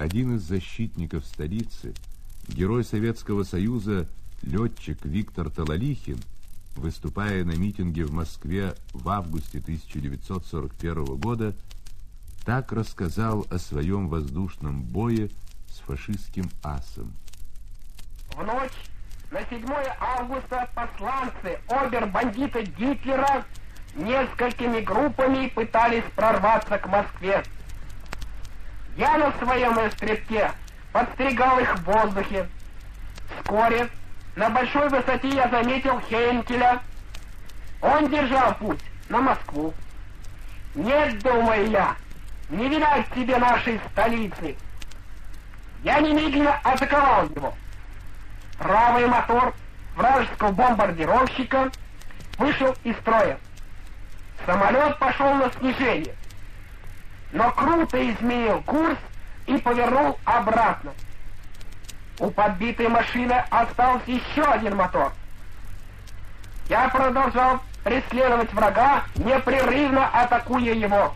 Один из защитников столицы, герой Советского Союза, летчик Виктор Талалихин, выступая на митинге в Москве в августе 1941 года, так рассказал о своем воздушном бое с фашистским асом. В ночь на 7 августа посланцы обер-бандита Гитлера несколькими группами пытались прорваться к Москве. Я на своем эстребке подстригал их в воздухе. Вскоре на большой высоте я заметил Хенкеля. Он держал путь на Москву. Нет, думаю я, не видать тебе нашей столицы. Я немедленно атаковал его. Правый мотор вражеского бомбардировщика вышел из строя. Самолет пошел на снижение, но круто изменил курс и повернул обратно. У подбитой машины остался еще один мотор. Я продолжал преследовать врага, непрерывно атакуя его.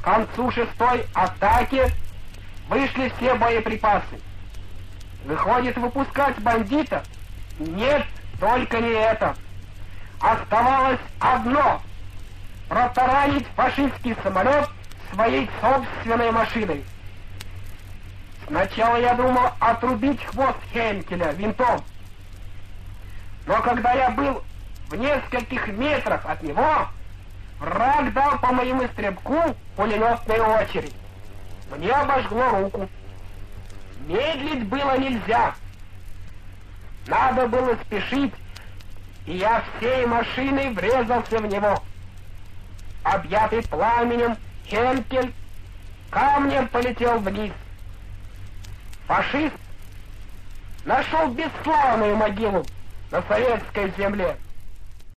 К концу шестой атаки вышли все боеприпасы. Выходит, выпускать бандитов? Нет, только не это. Оставалось одно — протаранить фашистский самолет своей собственной машиной. Сначала я думал отрубить хвост Хенкеля винтом. Но когда я был в нескольких метрах от него, враг дал по моему стрелку пулеметную очередь. Мне обожгло руку. Медлить было нельзя. Надо было спешить, и я всей машиной врезался в него. Объятый пламенем, Хенкель камнем полетел вниз. Фашист нашел бесславную могилу на советской земле.